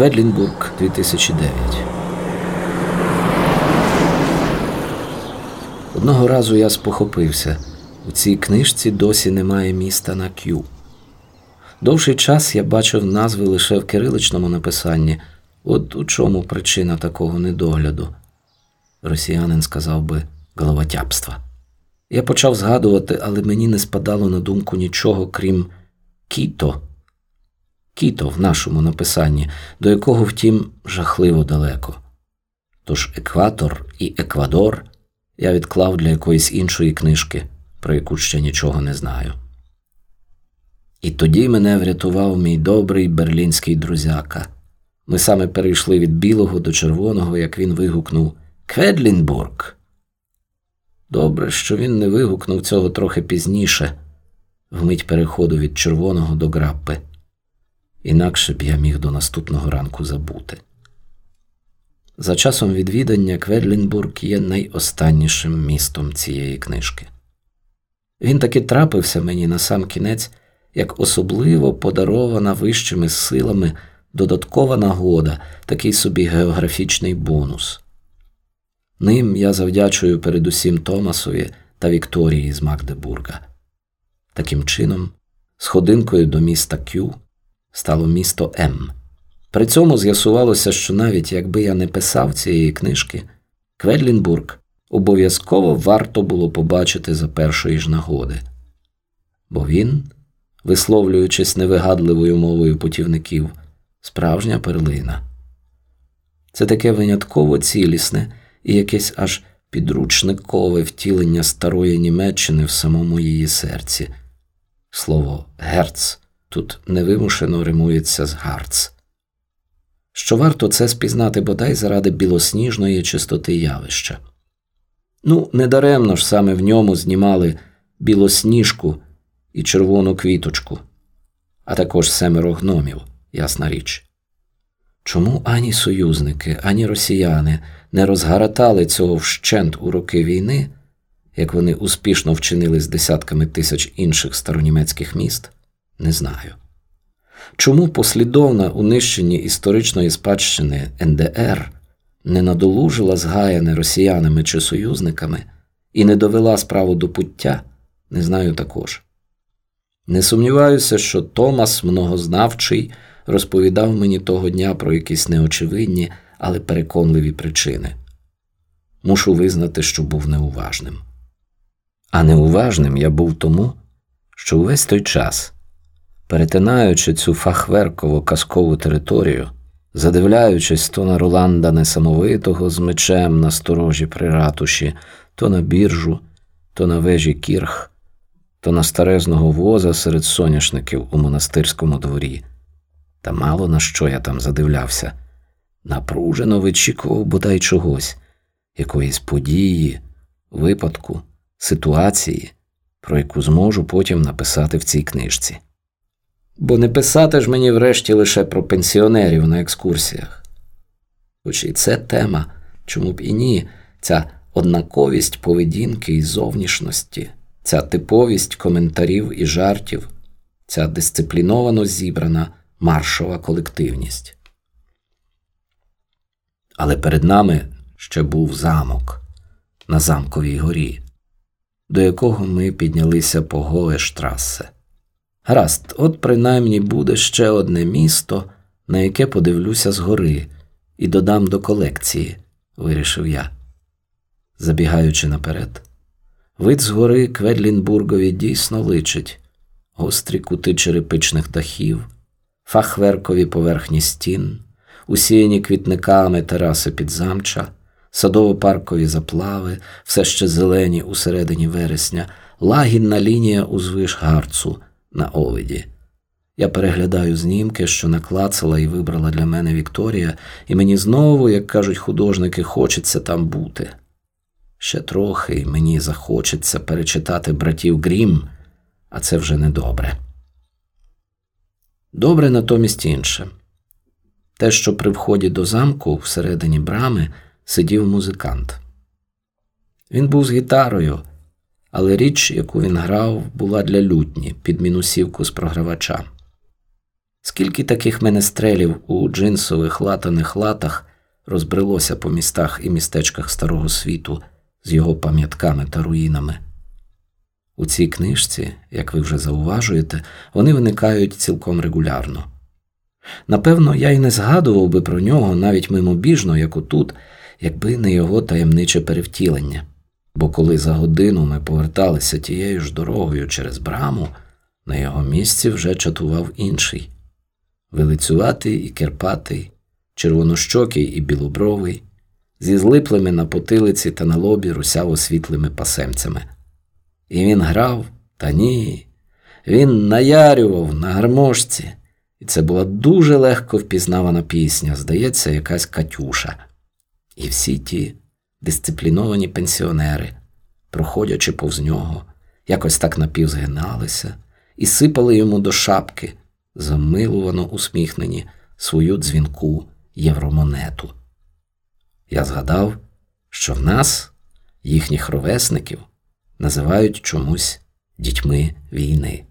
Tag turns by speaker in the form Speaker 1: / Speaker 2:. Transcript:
Speaker 1: Кведлінбург 2009. Одного разу я спохопився. У цій книжці досі немає міста на К'ю. Довший час я бачив назви лише в кириличному написанні. От у чому причина такого недогляду. Росіянин сказав би головотяпства. Я почав згадувати, але мені не спадало на думку нічого, крім кіто. Кіто в нашому написанні, до якого, втім, жахливо далеко. Тож екватор і Еквадор я відклав для якоїсь іншої книжки, про яку ще нічого не знаю. І тоді мене врятував мій добрий берлінський друзяка. Ми саме перейшли від білого до червоного, як він вигукнув Кведлінбург. Добре, що він не вигукнув цього трохи пізніше, вмить переходу від червоного до граппи. Інакше б я міг до наступного ранку забути. За часом відвідання Кведлінбург є найостаннішим містом цієї книжки. Він таки трапився мені на сам кінець як особливо подарована вищими силами додаткова нагода, такий собі географічний бонус. Ним я завдячую передусім Томасові та Вікторії з Магдебурга. Таким чином, сходинкою до міста Кю стало місто М. При цьому з'ясувалося, що навіть якби я не писав цієї книжки, Кведлінбург обов'язково варто було побачити за першої ж нагоди, бо він, висловлюючись невигадливою мовою путівників, справжня перлина. Це таке винятково цілісне і якесь аж підручникове втілення старої Німеччини в самому її серці. Слово герц тут невимушено римується з гарц. Що варто це спізнати бодай заради білосніжної чистоти явища. Ну, недаремно ж саме в ньому знімали білосніжку і червону квіточку, а також семеро гномів, ясна річ. Чому ані союзники, ані росіяни не розгаратали цього вщент у роки війни, як вони успішно вчинили з десятками тисяч інших старонімецьких міст, не знаю. Чому послідовна у нищенні історичної спадщини НДР не надолужила згаяне росіянами чи союзниками і не довела справу до пуття, не знаю також. Не сумніваюся, що Томас многознавчий розповідав мені того дня про якісь неочевидні, але переконливі причини. Мушу визнати, що був неуважним. А неуважним я був тому, що увесь той час, перетинаючи цю фахверково казкову територію, задивляючись то на Роланда Несамовитого з мечем на сторожі при ратуші, то на біржу, то на вежі кірх, то на старезного воза серед соняшників у монастирському дворі. Та мало на що я там задивлявся, напружено вичікував бодай чогось, якоїсь події, випадку, ситуації, про яку зможу потім написати в цій книжці. Бо не писати ж мені врешті лише про пенсіонерів на екскурсіях. Хоч і це тема, чому б і ні, ця однаковість поведінки і зовнішності, ця типовість коментарів і жартів, ця дисципліновано зібрана маршова колективність. Але перед нами ще був замок на замковій горі, до якого ми піднялися по Гоештрасе. Гаразд, от принаймні буде ще одне місто, на яке подивлюся згори, і додам до колекції, вирішив я. Забігаючи наперед, вид згори Кведлінбургові дійсно личить гострі кути черепичних дахів, фахверкові поверхні стін, усіяні квітниками тераси підзамча, садово-паркові заплави, все ще зелені у середині вересня, лагідна лінія узвиш гарцу на овиді. Я переглядаю знімки, що наклацала і вибрала для мене Вікторія, і мені знову, як кажуть художники, хочеться там бути. Ще трохи і мені захочеться перечитати братів Грім, а це вже недобре. Добре натомість інше. Те, що при вході до замку всередині брами сидів музикант. Він був з гітарою, але річ, яку він грав, була для лютні під мінусівку з програвача. Скільки таких менестрелів у джинсових латаних латах розбрелося по містах і містечках Старого світу з його пам'ятками та руїнами. У цій книжці, як ви вже зауважуєте, вони виникають цілком регулярно. Напевно, я й не згадував би про нього навіть мимобіжно, як отут, якби не його таємниче перевтілення. Бо коли за годину ми поверталися тією ж дорогою через браму, на його місці вже чатував інший вилицюватий і керпатий, червонощокий і білобровий, зі злиплими на потилиці та на лобі русяво світлими пасемцями. І він грав, та ні, він наярював на гармошці, і це була дуже легко впізнавана пісня, здається, якась Катюша. І всі ті дисципліновані пенсіонери, проходячи повз нього, якось так напівзгиналися і сипали йому до шапки, замилувано усміхнені свою дзвінку євромонету. Я згадав, що в нас, їхніх ровесників, називають чомусь дітьми війни.